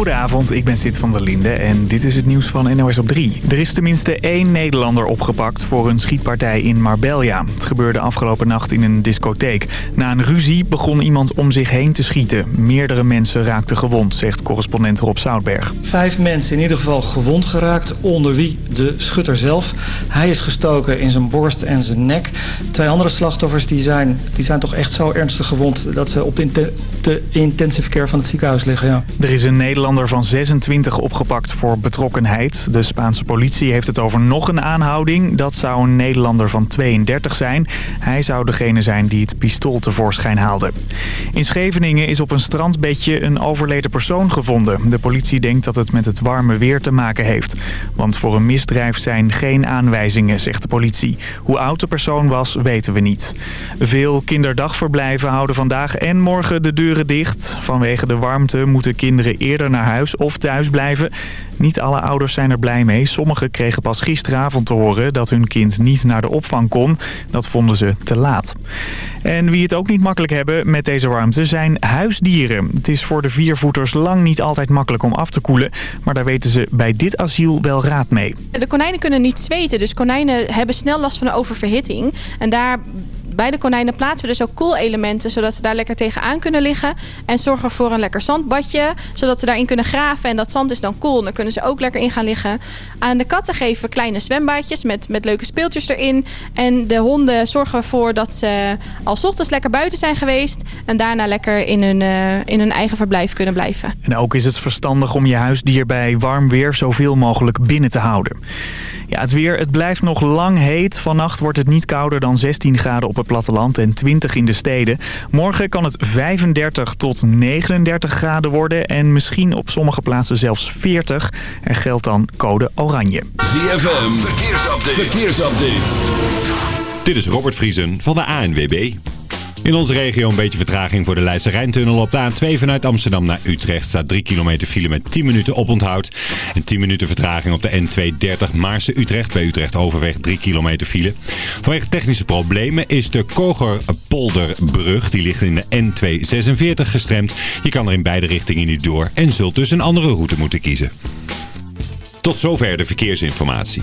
Goedenavond, ik ben Sid van der Linde en dit is het nieuws van NOS op 3. Er is tenminste één Nederlander opgepakt voor een schietpartij in Marbella. Het gebeurde afgelopen nacht in een discotheek. Na een ruzie begon iemand om zich heen te schieten. Meerdere mensen raakten gewond, zegt correspondent Rob Zoutberg. Vijf mensen in ieder geval gewond geraakt, onder wie de schutter zelf. Hij is gestoken in zijn borst en zijn nek. Twee andere slachtoffers die zijn, die zijn toch echt zo ernstig gewond... dat ze op de, de intensive care van het ziekenhuis liggen. Ja. Er is een Nederlander van 26 opgepakt voor betrokkenheid. De Spaanse politie heeft het over nog een aanhouding. Dat zou een Nederlander van 32 zijn. Hij zou degene zijn die het pistool tevoorschijn haalde. In Scheveningen is op een strandbedje een overleden persoon gevonden. De politie denkt dat het met het warme weer te maken heeft. Want voor een misdrijf zijn geen aanwijzingen, zegt de politie. Hoe oud de persoon was, weten we niet. Veel kinderdagverblijven houden vandaag en morgen de deuren dicht. Vanwege de warmte moeten kinderen eerder naar huis of thuis blijven. Niet alle ouders zijn er blij mee. Sommigen kregen pas gisteravond te horen dat hun kind niet naar de opvang kon. Dat vonden ze te laat. En wie het ook niet makkelijk hebben met deze warmte zijn huisdieren. Het is voor de viervoeters lang niet altijd makkelijk om af te koelen. Maar daar weten ze bij dit asiel wel raad mee. De konijnen kunnen niet zweten, dus konijnen hebben snel last van een oververhitting. En daar bij de konijnen plaatsen we dus ook koelelementen, zodat ze daar lekker tegenaan kunnen liggen. En zorgen voor een lekker zandbadje, zodat ze daarin kunnen graven. En dat zand is dan koel, dan kunnen ze ook lekker in gaan liggen. Aan de katten geven we kleine zwembadjes met, met leuke speeltjes erin. En de honden zorgen ervoor dat ze al ochtends lekker buiten zijn geweest. En daarna lekker in hun, uh, in hun eigen verblijf kunnen blijven. En ook is het verstandig om je huisdier bij warm weer zoveel mogelijk binnen te houden. Ja, het weer, het blijft nog lang heet. Vannacht wordt het niet kouder dan 16 graden op het platteland en 20 in de steden. Morgen kan het 35 tot 39 graden worden en misschien op sommige plaatsen zelfs 40. Er geldt dan code oranje. ZFM, verkeersupdate. verkeersupdate. Dit is Robert Vriesen van de ANWB. In onze regio een beetje vertraging voor de Leidse Rijntunnel. Op de A2 vanuit Amsterdam naar Utrecht staat 3 kilometer file met 10 minuten oponthoud. En 10 minuten vertraging op de N230 Maarse-Utrecht. Bij Utrecht overweg 3 kilometer file. Vanwege technische problemen is de Kogerpolderbrug, die ligt in de N246 gestremd. Je kan er in beide richtingen niet door en zult dus een andere route moeten kiezen. Tot zover de verkeersinformatie.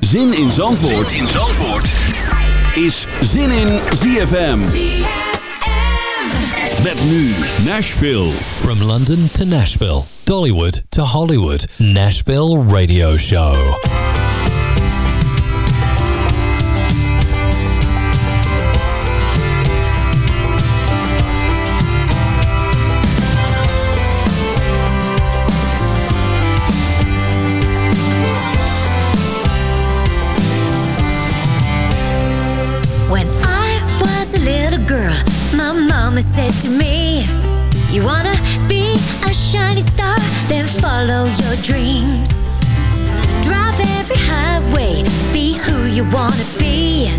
Zin in Zandvoort, zin in Zandvoort. is Zin in ZFM. Met nu Nashville. From London to Nashville, Dollywood to Hollywood, Nashville Radio Show. Said to me You wanna be a shining star? Then follow your dreams. Drive every highway Be who you wanna be.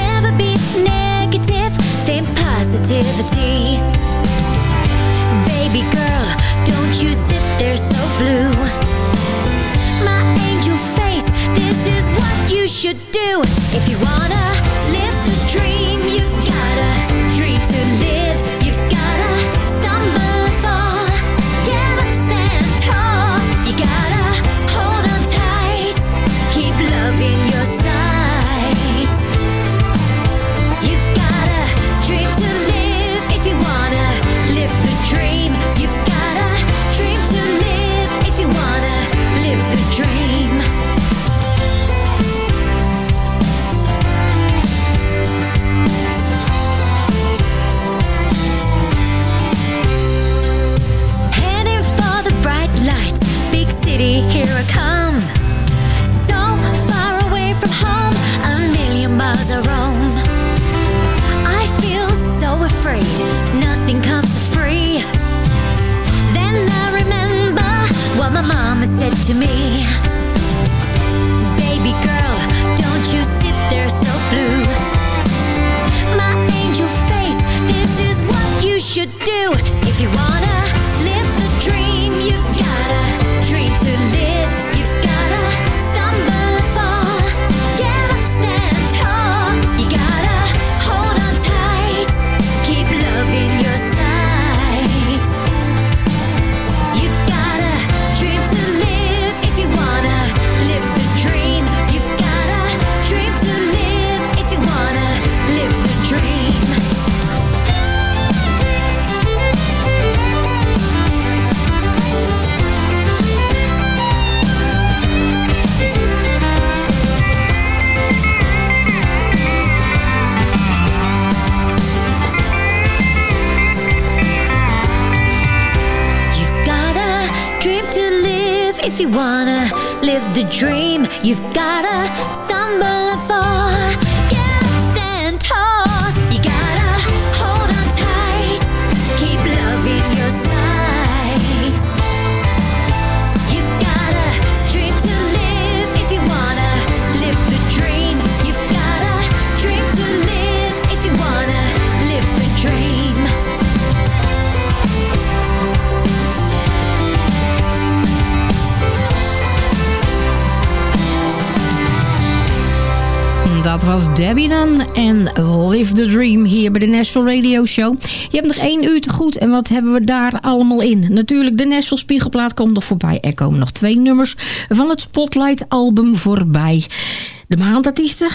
Never be negative Think positivity. Baby girl, don't you sit there so blue. My angel face, this is what you should do. If you wanna live the dream, you've to me. The dream, you've gotta stumble Dat was Debbie dan en Live the Dream hier bij de Nashville Radio Show. Je hebt nog één uur te goed en wat hebben we daar allemaal in? Natuurlijk, de Nashville Spiegelplaat komt nog voorbij. Er komen nog twee nummers van het Spotlight album voorbij. De maandartiesten,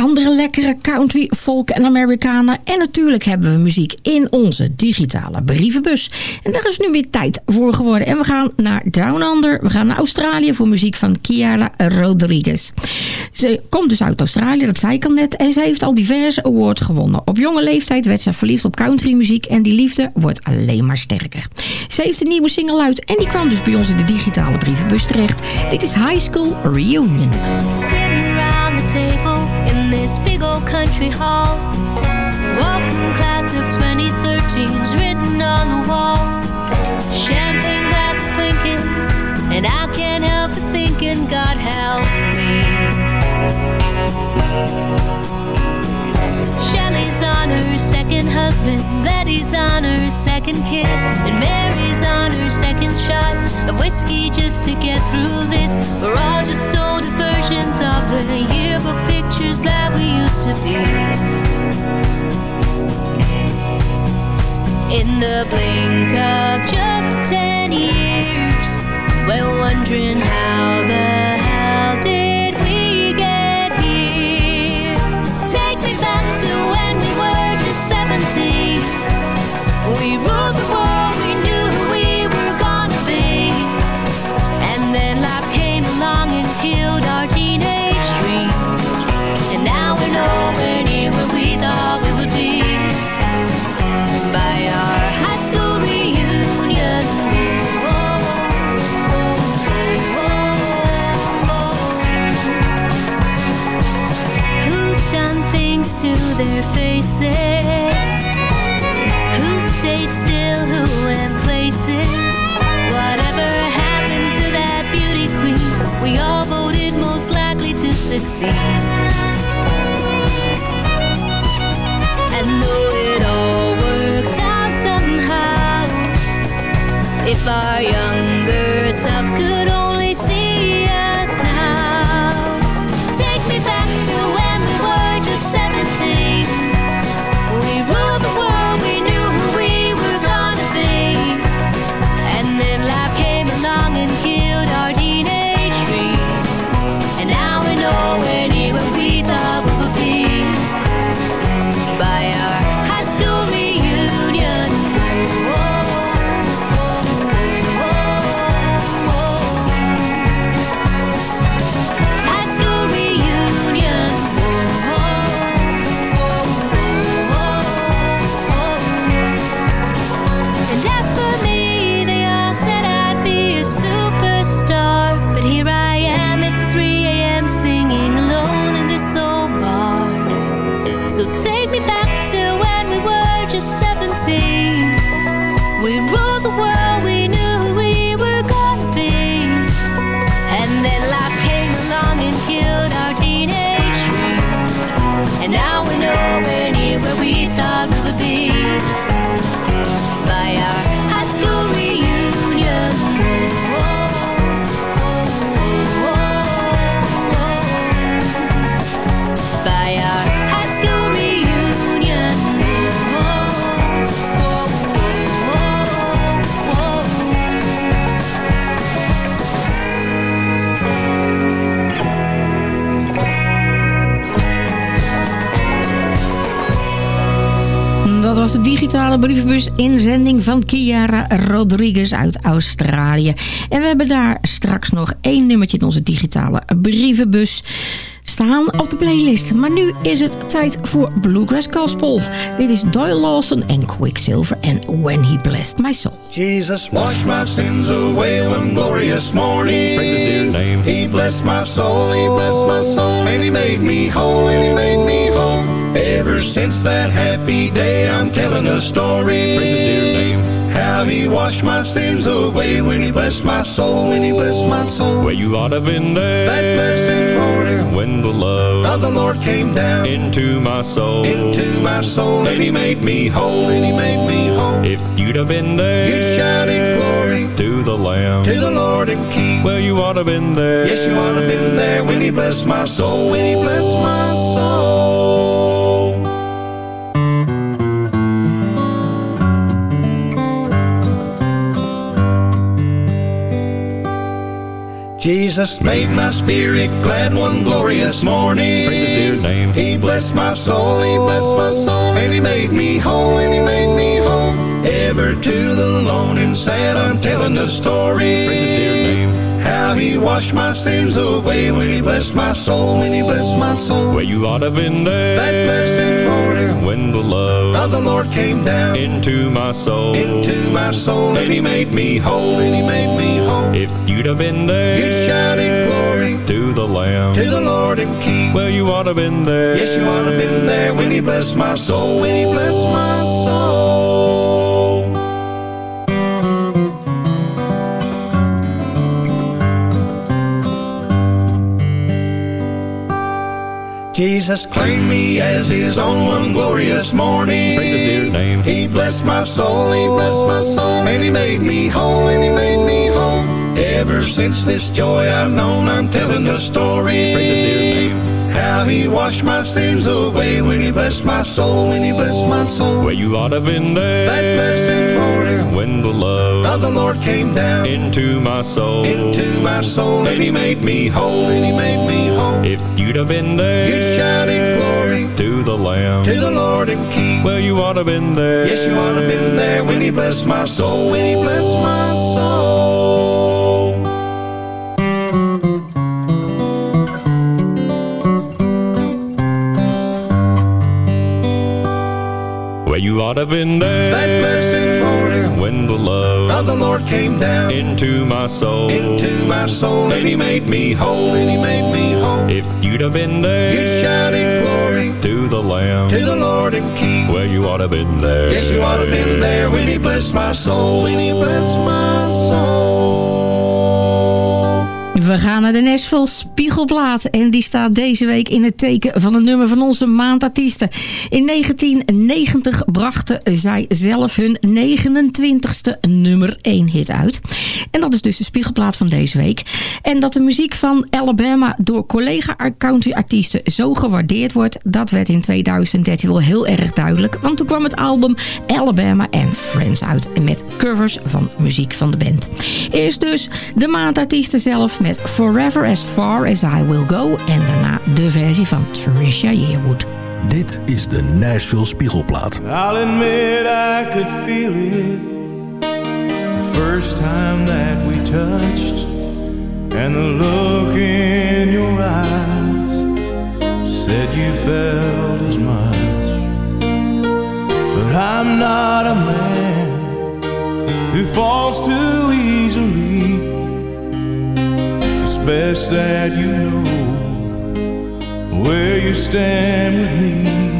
andere lekkere country, folk en Amerikanen. En natuurlijk hebben we muziek in onze digitale brievenbus. En daar is nu weer tijd voor geworden. En we gaan naar Down Under. We gaan naar Australië voor muziek van Kiara Rodriguez. Ze komt dus uit Australië, dat zei ik al net. En ze heeft al diverse awards gewonnen. Op jonge leeftijd werd ze verliefd op countrymuziek. En die liefde wordt alleen maar sterker. Ze heeft een nieuwe single uit. En die kwam dus bij ons in de digitale brievenbus terecht. Dit is High School Reunion. This big old country hall. Welcome class of 2013 is written on the wall. Champagne glasses clinking, and I can't help but thinking, God help me. Shelley's on her second husband, Betty's on her second kid, and Mary's on her second shot of whiskey just to get through this. We're all just older versions of the yearbook pictures that we used to be. In the blink of just ten years, we're wondering how the faces? Who stayed still, who went places? Whatever happened to that beauty queen? We all voted most likely to succeed. And though it all worked out somehow, if our younger selves could brievenbus inzending van Kiara Rodriguez uit Australië. En we hebben daar straks nog één nummertje in onze digitale brievenbus. staan op de playlist. Maar nu is het tijd voor Bluegrass Gospel. Dit is Doyle Lawson en Quicksilver en When He Blessed My Soul. Jesus washed my sins away one glorious morning. Praise his dear name. He blessed my soul, he blessed my soul, and he made me whole, and he made me whole. Ever since that happy day, I'm telling a story. How he washed my sins away when he blessed my soul, when he blessed my soul. Well, you ought to have been there. That blessing morning when the love of the Lord came down into my soul, into my soul, and he made me whole, and he made me whole. If you'd have been there, you'd shout in glory to the Lamb, to the Lord and King. Well, you ought to have been there. Yes, you ought to have been there when he blessed my soul, when he blessed my soul. Jesus made my spirit glad one glorious morning. Praise his dear name. He blessed my soul, he blessed my soul, and he made me whole, and he made me whole. Ever to the lone and sad, I'm telling the story. Praise his dear name. How he washed my sins away when he blessed my soul, when he blessed my soul. Well, you ought to have been there. That blessing morning when the love of the Lord came down into my soul, into my soul, and he made me whole, and he made me whole. If you'd have been there, you'd shout in glory to the Lamb, to the Lord and King. Well, you ought to have been there. Yes, you ought to have been there when he blessed my soul, when he blessed my soul. Jesus claimed me as his own one glorious morning. Praise his dear name. He blessed my soul, he blessed my soul, and he made me whole, and he made me whole. Ever since this joy I've known, I'm telling the story. Praise his dear. How he washed my sins away when he blessed my soul, when he blessed my soul. Well, you ought to have been there. That blessing morning when the love of the Lord came down into my soul, into my soul, and he made me whole, and he made me whole. If you'd have been there, you'd shout in glory to the Lamb, to the Lord and King. Well, you ought to have been there. Yes, you ought to have been there when he blessed my soul, when he blessed my soul. You ought to have been there. That blessing morning when the love of the Lord came down into my soul, into my soul, and he made me whole, and he made me whole. If you'd have been there, you'd shout in glory to the Lamb, to the Lord and King. Well, you ought to have been there. Yes, you ought to have been there when he blessed my soul, when he blessed my We gaan naar de Nashville Spiegelplaat. En die staat deze week in het teken van een nummer van onze maandartiesten. In 1990 brachten zij zelf hun 29ste nummer 1 hit uit. En dat is dus de Spiegelplaat van deze week. En dat de muziek van Alabama door collega country-artiesten zo gewaardeerd wordt... dat werd in 2013 wel heel erg duidelijk. Want toen kwam het album Alabama and Friends uit. Met covers van muziek van de band. Eerst dus de maandartiesten zelf met Forever As Far As I Will Go. En daarna de versie van Trisha Yearwood. Dit is de Nashville Spiegelplaat. I'll admit I could feel it The first time that we touched And the look in your eyes Said you felt as much But I'm not a man Who falls too easily best that you know where you stand with me.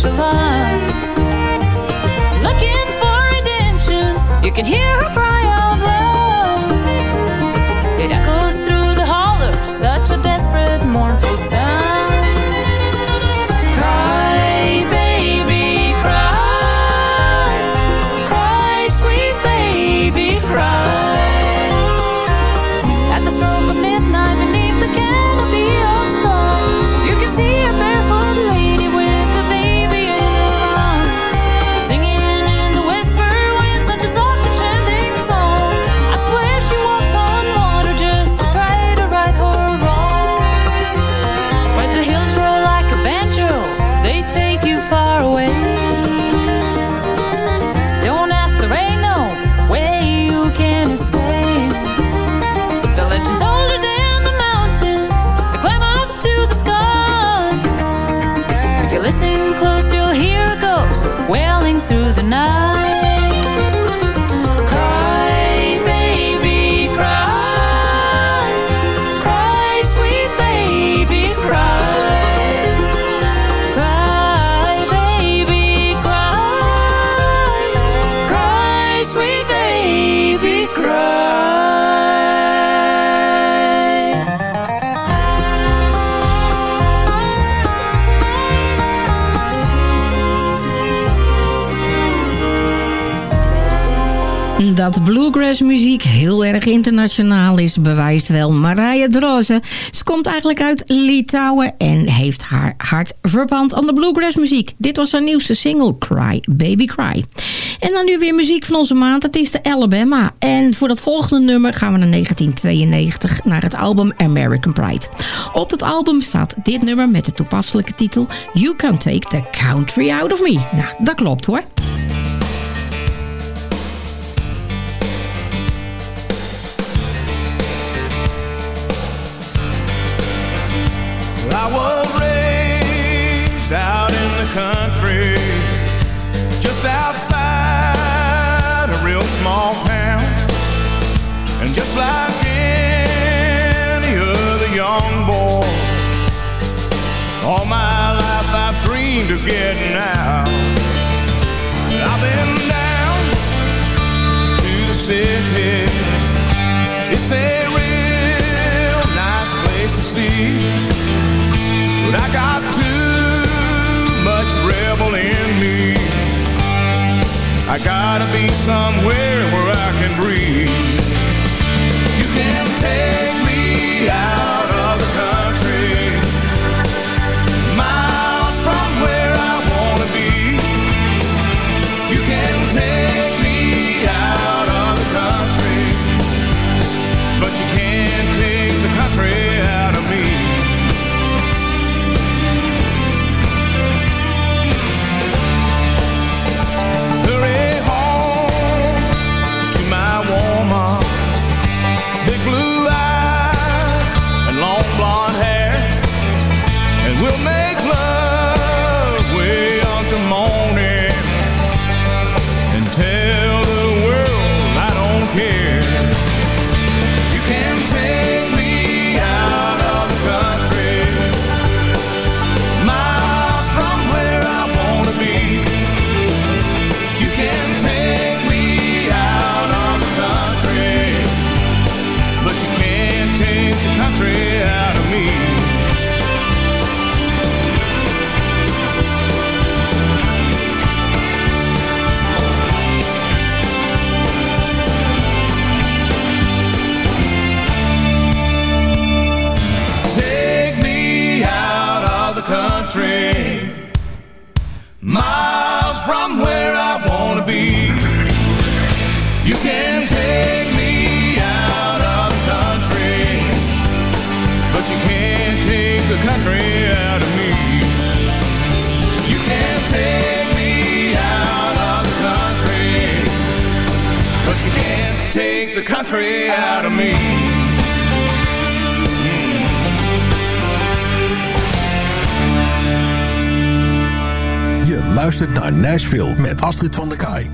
什么 dat bluegrass muziek heel erg internationaal is, bewijst wel Marije Droze. Ze komt eigenlijk uit Litouwen en heeft haar hart verband aan de bluegrass muziek. Dit was haar nieuwste single, Cry Baby Cry. En dan nu weer muziek van onze maand, dat is de Alabama. En voor dat volgende nummer gaan we naar 1992, naar het album American Pride. Op dat album staat dit nummer met de toepasselijke titel You Can Take the Country Out of Me. Nou, dat klopt hoor. tempted. It's a real nice place to see. But I got too much rebel in me. I gotta be somewhere where I can breathe. You can take me out Van der Kaai.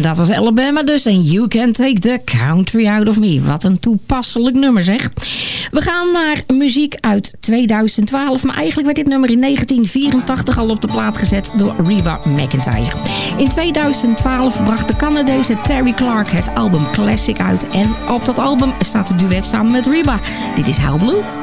Dat was Alabama dus. En You Can Take the Country Out of Me. Wat een toepasselijk nummer zeg. We gaan naar muziek uit 2012. Maar eigenlijk werd dit nummer in 1984 al op de plaat gezet door Reba McIntyre. In 2012 bracht de Canadese Terry Clark het album Classic uit. En op dat album staat het duet samen met Reba. Dit is How Blue.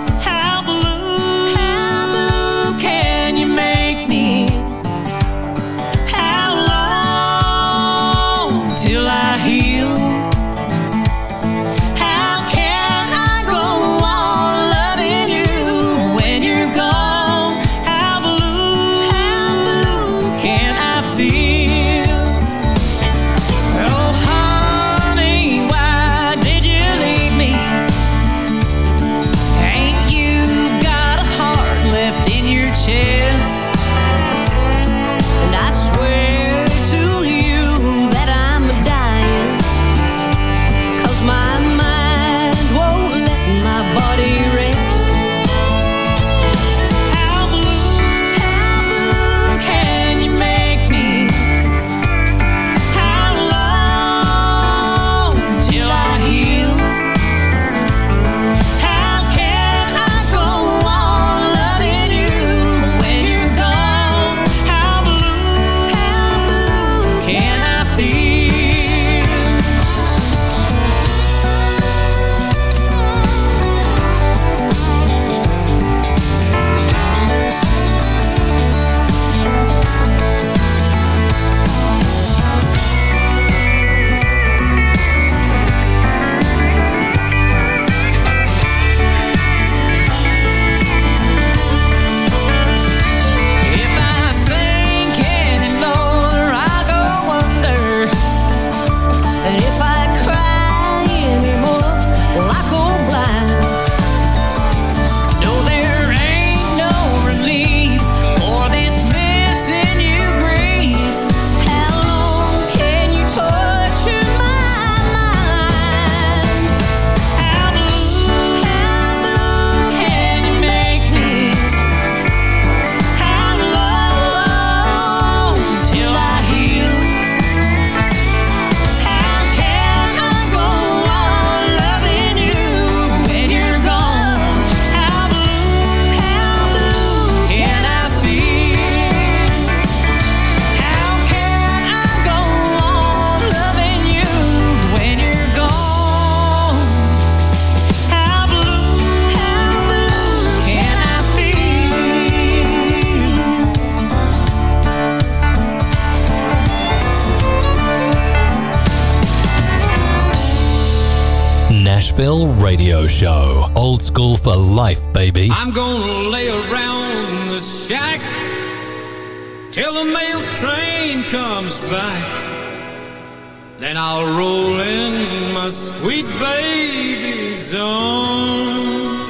Phil Radio Show. Old school for life, baby. I'm gonna lay around the shack till the mail train comes back. Then I'll roll in my sweet baby's arms.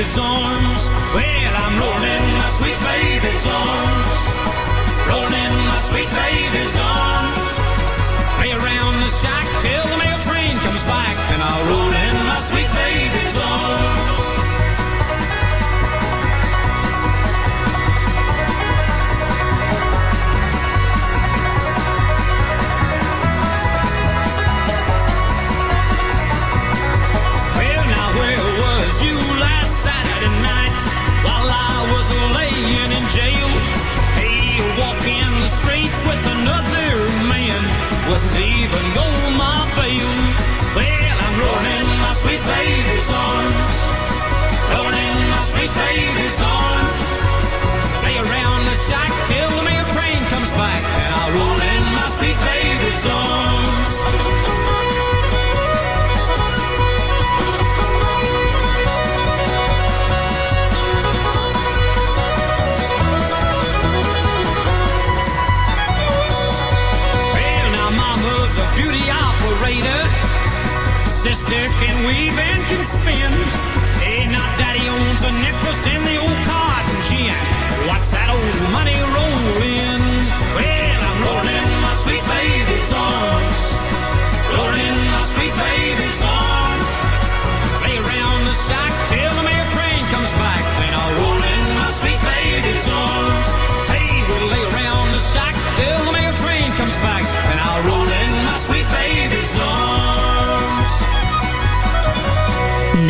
his arms. sweet baby songs, Rolling in my sweet baby's arms.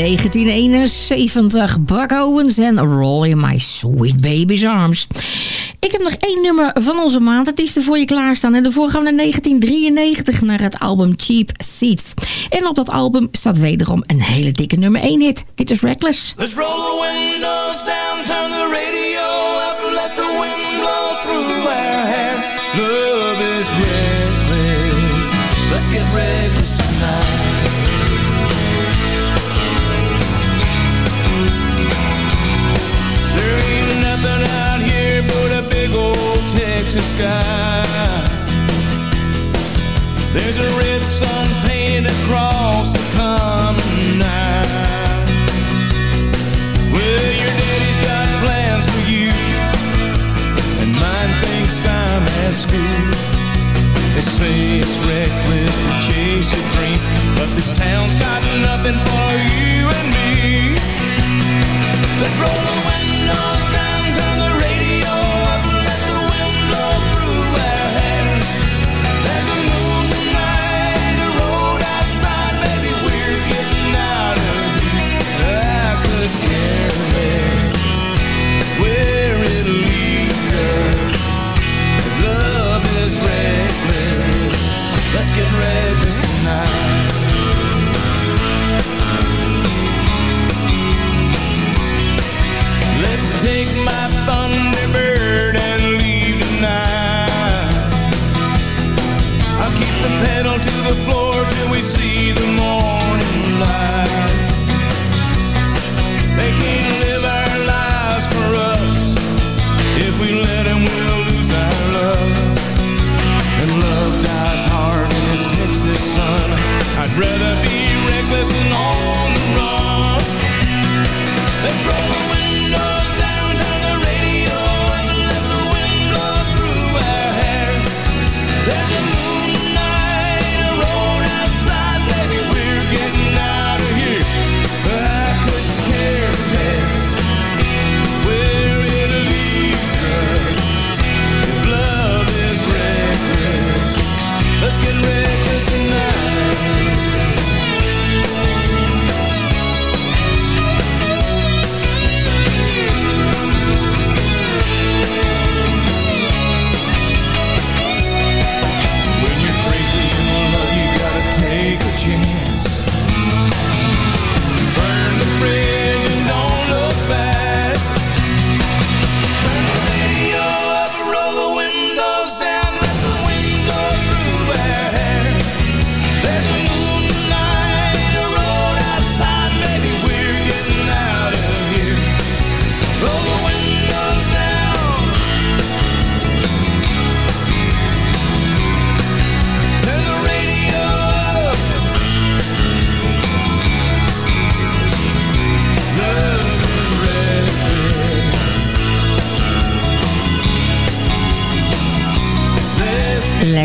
1971, Buck Owens en Roll in My Sweet Baby's Arms. Ik heb nog één nummer van onze maand. Het is er voor je klaarstaan. En daarvoor gaan we naar 1993 naar het album Cheap Seats. En op dat album staat wederom een hele dikke nummer 1 hit. Dit is Reckless. Let's roll the windows down, turn the radio up, let the wind blow through our hair. Love is. Texas sky. There's a red sun painted across the common night. Well, your daddy's got plans for you, and mine thinks I'm at school. They say it's reckless to chase a dream, but this town's got nothing for you and me. Let's roll the windows down,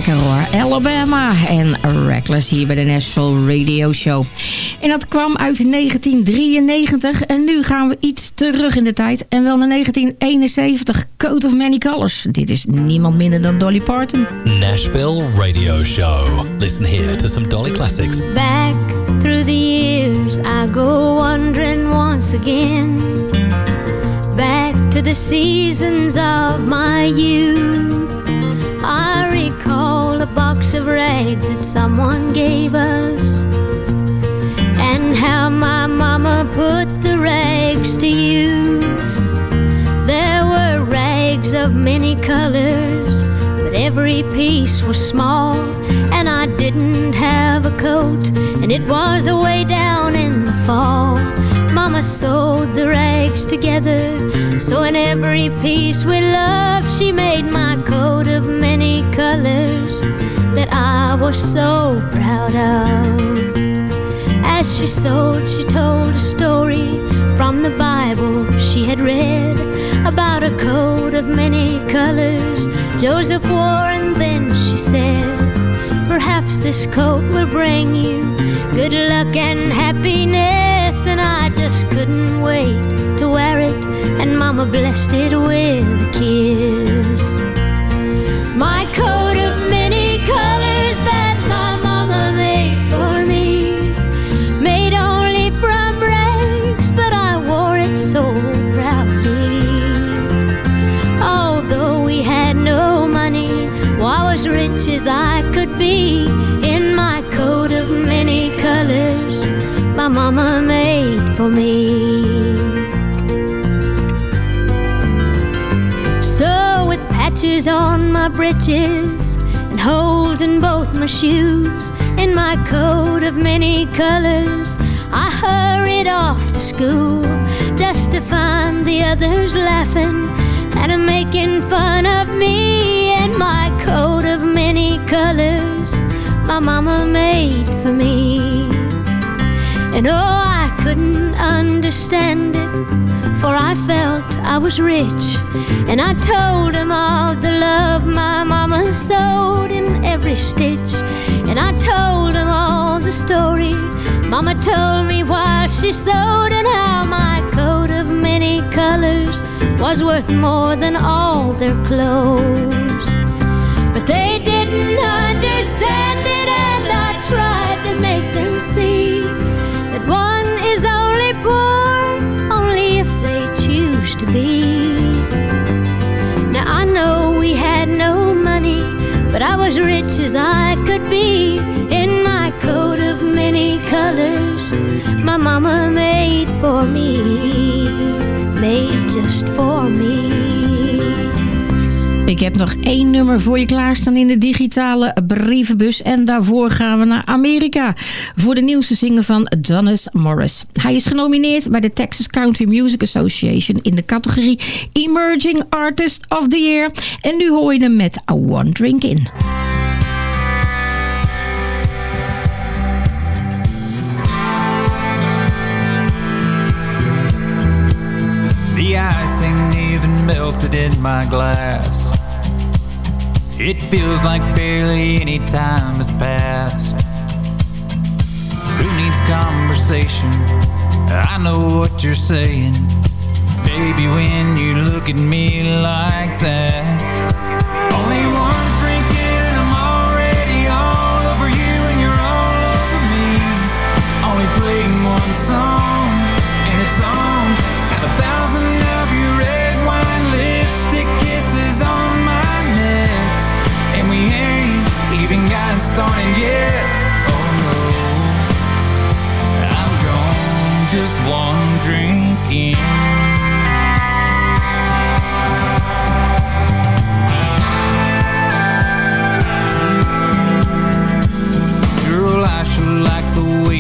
Lekker hoor. Alabama en Reckless hier bij de Nashville Radio Show. En dat kwam uit 1993 en nu gaan we iets terug in de tijd. En wel naar 1971, Coat of Many Colors. Dit is niemand minder dan Dolly Parton. Nashville Radio Show. Listen here to some Dolly classics. Back through the years, I go wandering once again. Back to the seasons of my youth. I recall of rags that someone gave us. And how my mama put the rags to use. There were rags of many colors, but every piece was small. And I didn't have a coat, and it was away down in the fall. Mama sewed the rags together, so in every piece with love, she made my coat of many colors that I was so proud of. As she sold, she told a story from the Bible she had read about a coat of many colors Joseph wore, and then she said, Perhaps this coat will bring you good luck and happiness. And I just couldn't wait to wear it, and Mama blessed it with a kiss. On my breeches and holes in both my shoes. In my coat of many colors, I hurried off to school just to find the others laughing and making fun of me. And my coat of many colors my mama made for me. And oh, I couldn't understand it, for I felt I was rich. And I told him all the love my mama sewed in every stitch. And I told him all the story mama told me while she sewed, and how my coat of many colors was worth more than all their clothes. But they didn't understand but I was rich as I could be in my coat of many colors my mama made for me, made just for me. Ik heb nog één nummer voor je klaarstaan in de digitale brievenbus. En daarvoor gaan we naar Amerika. Voor de nieuwste zinger van Donis Morris. Hij is genomineerd bij de Texas Country Music Association... in de categorie Emerging Artist of the Year. En nu hoor je hem met A One Drink In. Melted in my glass. It feels like barely any time has passed. Who needs conversation? I know what you're saying. Baby, when you look at me like that.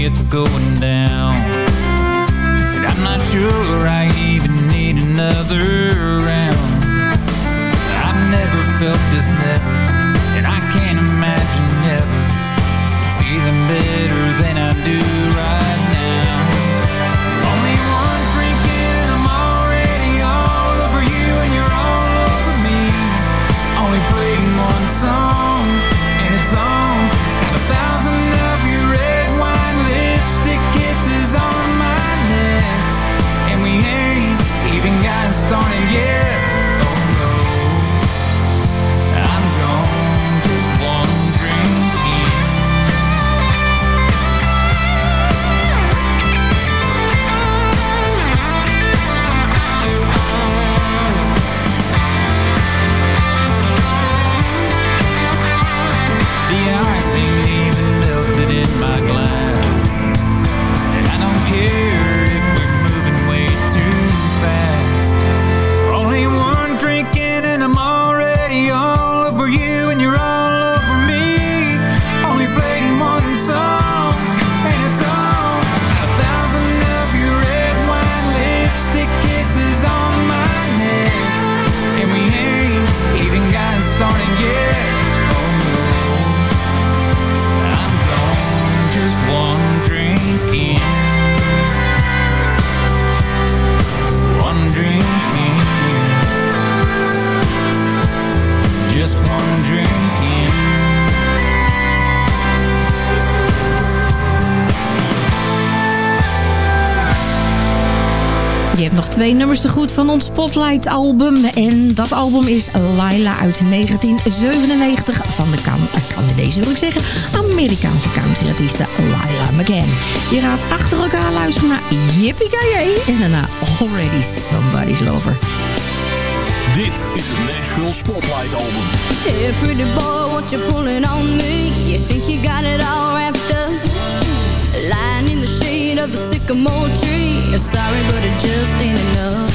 It's going down. And I'm not sure I even need another round. I've never felt this never, and I can't imagine never feeling better than I do twee nummers te goed van ons Spotlight album. En dat album is Laila uit 1997 van de kan Canadese wil ik zeggen, Amerikaanse countryartieste Laila McCann. Je gaat achter elkaar luisteren naar Yippie en daarna Already Somebody's Lover. Dit is het Nashville Spotlight album. Hey, pretty boy, what you pulling on me? You think you got it all wrapped up? Lying in the shade of the sycamore tree. Sorry, but it just ain't enough.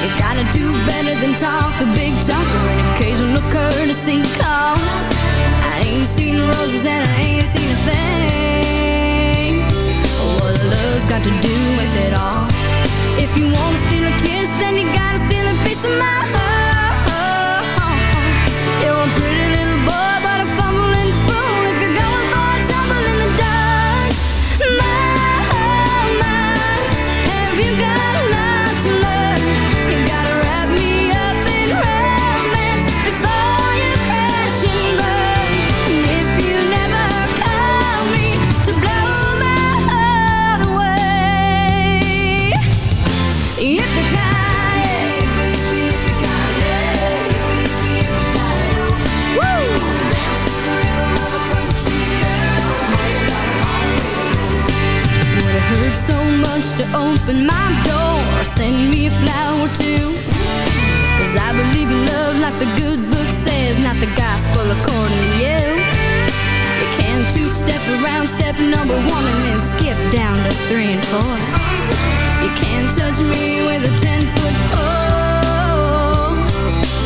You gotta do better than talk the big talk or an occasional courtesy call. I ain't seen roses and I ain't seen a thing. What love's got to do with it all? If you wanna steal a kiss, then you gotta steal a piece of my heart. You're a pretty open my door? Send me a flower too. Cause I believe in love like the good book says, not the gospel according to you. You can't two-step around step number one and then skip down to three and four. You can't touch me with a ten-foot pole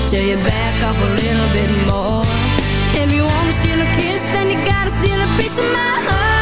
Till you back off a little bit more If you wanna steal a kiss, then you gotta steal a piece of my heart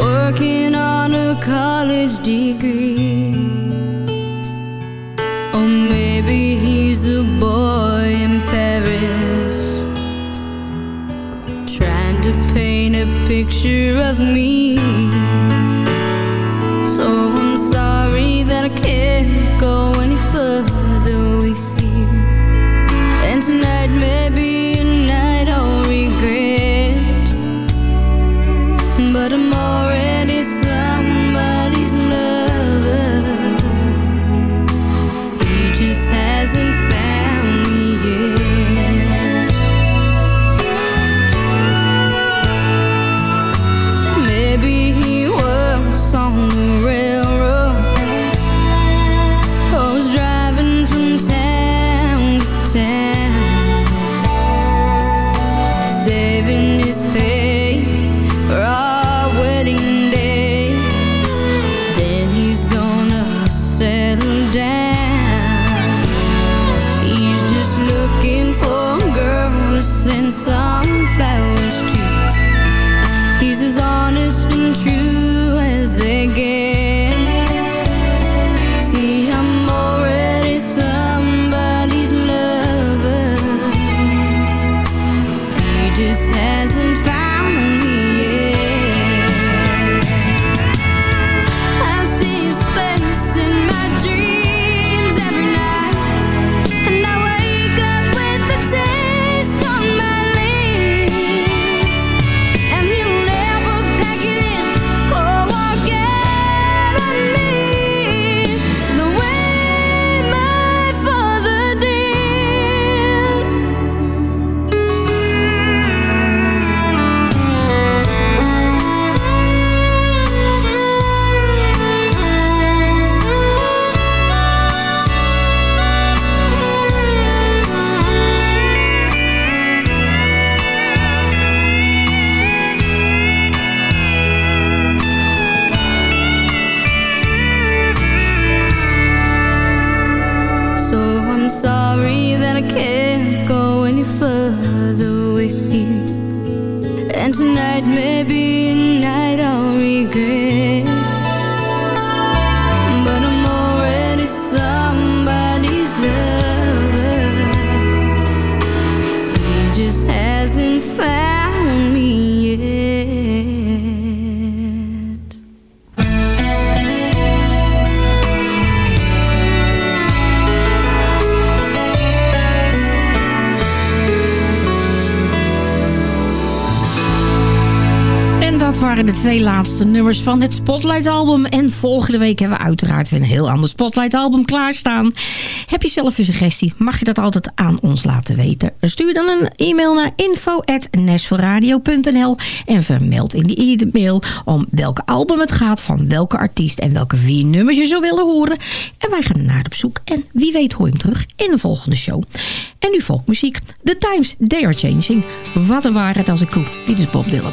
Working on a college degree. Or maybe he's a boy in Paris Trying to paint a picture of me 2000 nummers van het Spotlight album. En volgende week hebben we uiteraard weer een heel ander Spotlight album klaarstaan. Heb je zelf een suggestie? Mag je dat altijd aan ons laten weten. Stuur dan een e-mail naar info.nesforradio.nl en vermeld in die e-mail om welke album het gaat, van welke artiest en welke vier nummers je zou willen horen. En wij gaan naar op zoek en wie weet hoor je hem terug in de volgende show. En nu volkmuziek. The Times, They Are Changing. Wat een waarheid als een koe. Dit is Bob Dylan.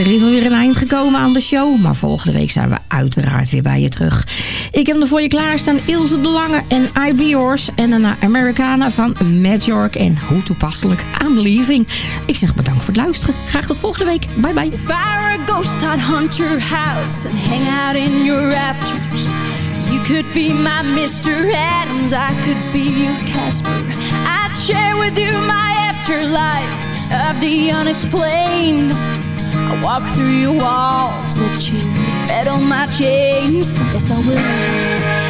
Er is alweer een eind gekomen aan de show. Maar volgende week zijn we uiteraard weer bij je terug. Ik heb er voor je klaarstaan Ilse de Lange en I Be Yours. En daarna Americana van Matt York. En hoe toepasselijk, I'm Leaving. Ik zeg bedankt voor het luisteren. Graag tot volgende week. Bye bye. If I were a ghost, I'd haunt your house and hang out in your rafters. You could be my Mr. Adams, I could be your Casper. I'd share with you my afterlife of the unexplained. I walk through your walls, let you rattle my chains. Yes, I will.